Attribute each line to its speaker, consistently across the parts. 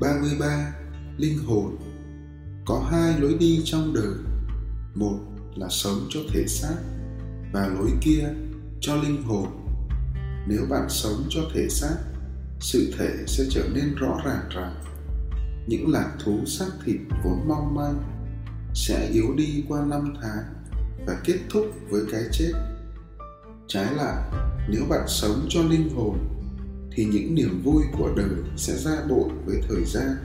Speaker 1: 33. Linh hồn. Có hai lối đi trong đời. Một là sống cho thể xác Và lối kia cho linh hồn. Nếu bạn sống cho thể xác Sự thể sẽ trở nên rõ ràng rằng Những lạc thú xác thịt vốn mong manh Sẽ yếu đi qua năm tháng Và kết thúc với cái chết. Trái lại, nếu bạn sống cho linh hồn thì những niềm vui của đời sẽ ra bội với thời gian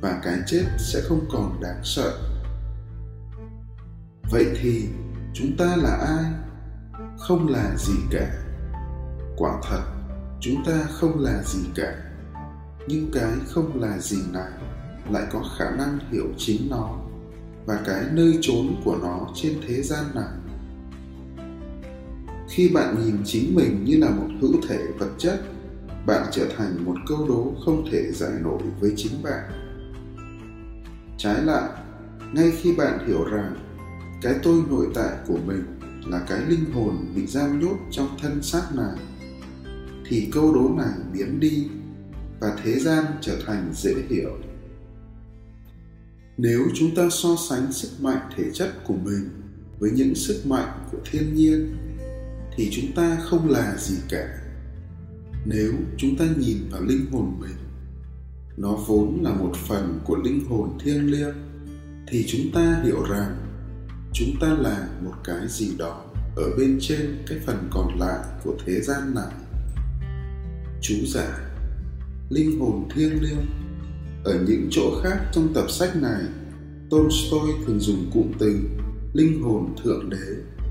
Speaker 1: và cái chết sẽ không còn đáng sợ. Vậy thì chúng ta là ai? Không là gì cả. Quả thật, chúng ta không là gì cả. Nhưng cái không là gì này lại có khả năng hiểu chính nó và cái nơi trốn của nó trên thế gian này khi bạn nhìn chính mình như là một hữu thể vật chất bạn trở thành một câu đố không thể giải nổi với chính bạn. Trái lại, ngay khi bạn hiểu rằng cái tôi nội tại của mình là cái linh hồn bị giam nhốt trong thân xác này, thì câu đố này biến đi và thế gian trở thành dễ hiểu. Nếu chúng ta so sánh sức mạnh thể chất của mình với những sức mạnh của thiên nhiên, thì chúng ta không là gì cả nếu chúng ta nhìn vào linh hồn mình nó vốn là một phần của linh hồn thiêng liêng thì chúng ta hiểu rằng chúng ta là một cái gì đó ở bên trên cái phần còn lại của thế gian này. Chú giả, linh hồn thiêng liêng ở những chỗ khác trong tập sách này tolstoy thường dùng cụm từ linh hồn thượng đế.